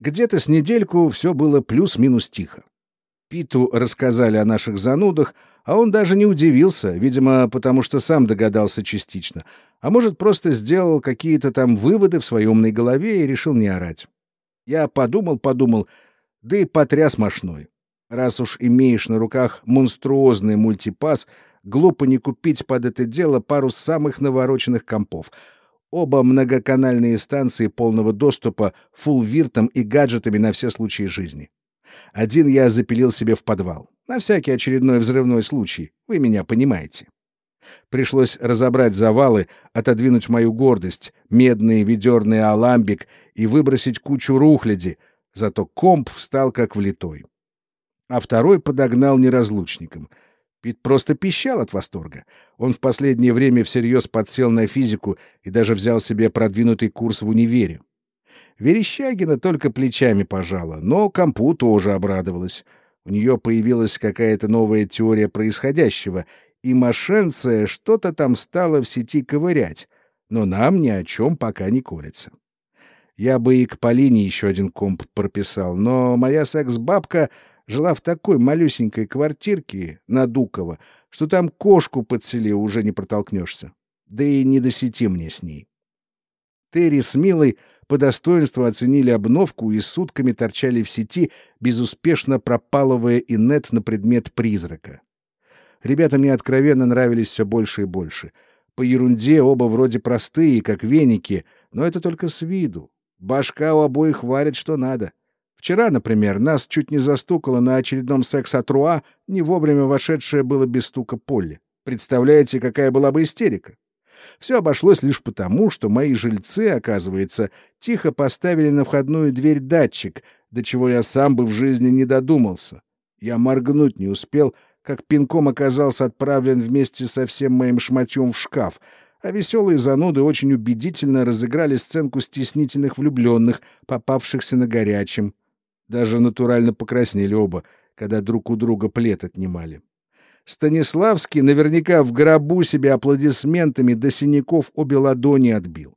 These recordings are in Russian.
Где-то с недельку все было плюс-минус тихо. Питу рассказали о наших занудах, а он даже не удивился, видимо, потому что сам догадался частично, а может, просто сделал какие-то там выводы в своей умной голове и решил не орать. Я подумал-подумал, да и потряс мошной. Раз уж имеешь на руках монструозный мультипас, глупо не купить под это дело пару самых навороченных компов. Оба многоканальные станции полного доступа, фулл-виртом и гаджетами на все случаи жизни. Один я запилил себе в подвал. На всякий очередной взрывной случай. Вы меня понимаете. Пришлось разобрать завалы, отодвинуть мою гордость, медный ведерный аламбик и выбросить кучу рухляди. Зато комп встал как влитой а второй подогнал неразлучником. Пит просто пищал от восторга. Он в последнее время всерьез подсел на физику и даже взял себе продвинутый курс в универе. Верещагина только плечами пожала, но Компу тоже обрадовалась. У нее появилась какая-то новая теория происходящего, и Машенция что-то там стала в сети ковырять, но нам ни о чем пока не колется. Я бы и к Полине еще один комп прописал, но моя секс-бабка жила в такой малюсенькой квартирке на Дуково, что там кошку подсели уже не протолкнешься. Да и не до сети мне с ней. Терри с Милой по достоинству оценили обновку и сутками торчали в сети, безуспешно пропалывая инет на предмет призрака. Ребята мне откровенно нравились все больше и больше. По ерунде оба вроде простые, как веники, но это только с виду. Башка у обоих варит что надо. Вчера, например, нас чуть не застукало на очередном секс-атруа не вовремя вошедшая было без стука Полли. Представляете, какая была бы истерика? Все обошлось лишь потому, что мои жильцы, оказывается, тихо поставили на входную дверь датчик, до чего я сам бы в жизни не додумался. Я моргнуть не успел, как пинком оказался отправлен вместе со всем моим шматьем в шкаф, а веселые зануды очень убедительно разыграли сценку стеснительных влюбленных, попавшихся на горячем. Даже натурально покраснели оба, когда друг у друга плед отнимали. Станиславский наверняка в гробу себе аплодисментами до синяков обе ладони отбил.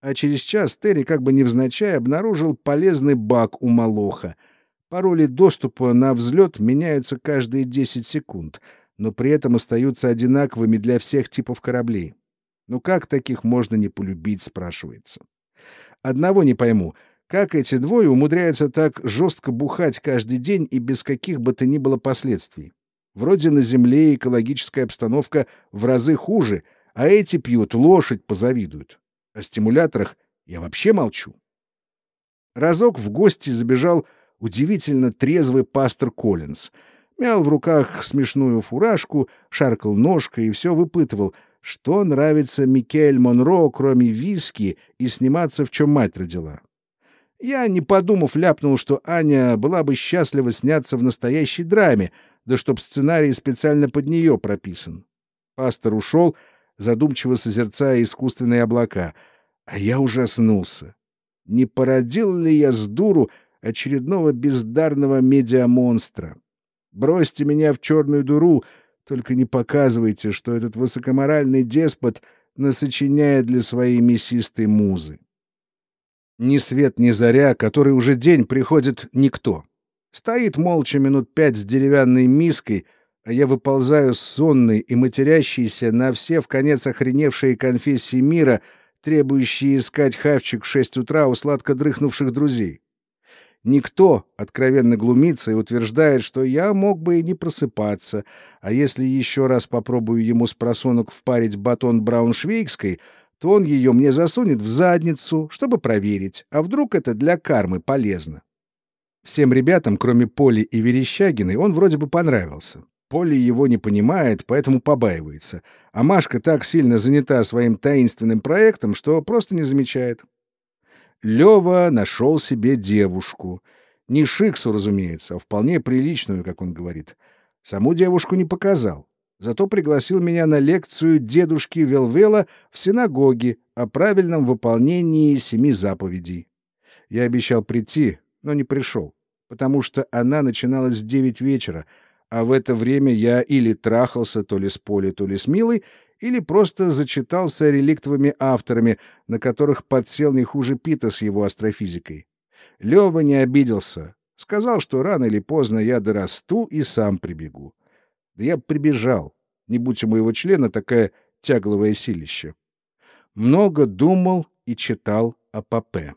А через час Терри как бы невзначай обнаружил полезный баг у Малоха. Пароли доступа на взлет меняются каждые 10 секунд, но при этом остаются одинаковыми для всех типов кораблей. Ну как таких можно не полюбить, спрашивается. Одного не пойму — как эти двое умудряются так жестко бухать каждый день и без каких бы то ни было последствий? Вроде на Земле экологическая обстановка в разы хуже, а эти пьют, лошадь позавидуют. О стимуляторах я вообще молчу. Разок в гости забежал удивительно трезвый пастор Коллинз. Мял в руках смешную фуражку, шаркал ножкой и все выпытывал, что нравится Микель Монро, кроме виски, и сниматься в чем мать родила. Я, не подумав, ляпнул, что Аня была бы счастлива сняться в настоящей драме, да чтоб сценарий специально под нее прописан. Пастор ушел, задумчиво созерцая искусственные облака, а я ужаснулся. Не породил ли я с дуру очередного бездарного медиамонстра? Бросьте меня в черную дуру, только не показывайте, что этот высокоморальный деспот насочиняет для своей мясистой музы. Ни свет, ни заря, который уже день приходит никто. Стоит молча минут пять с деревянной миской, а я выползаю сонный и матерящийся на все в конец охреневшие конфессии мира, требующие искать хавчик в шесть утра у сладко дрыхнувших друзей. Никто откровенно глумится и утверждает, что я мог бы и не просыпаться, а если еще раз попробую ему с просонок впарить батон брауншвейгской — то он ее мне засунет в задницу, чтобы проверить, а вдруг это для кармы полезно. Всем ребятам, кроме Поли и Верещагиной, он вроде бы понравился. Поли его не понимает, поэтому побаивается. А Машка так сильно занята своим таинственным проектом, что просто не замечает. Лева нашел себе девушку. Не Шиксу, разумеется, а вполне приличную, как он говорит. Саму девушку не показал. Зато пригласил меня на лекцию дедушки Велвела в синагоге о правильном выполнении семи заповедей. Я обещал прийти, но не пришел, потому что она начиналась в девять вечера, а в это время я или трахался то ли с Полей, то ли с Милой, или просто зачитался реликтовыми авторами, на которых подсел не хуже Пита с его астрофизикой. Лёва не обиделся. Сказал, что рано или поздно я дорасту и сам прибегу. Да я прибежал, не будь у моего члена такая тягловое силище. Много думал и читал о Папе.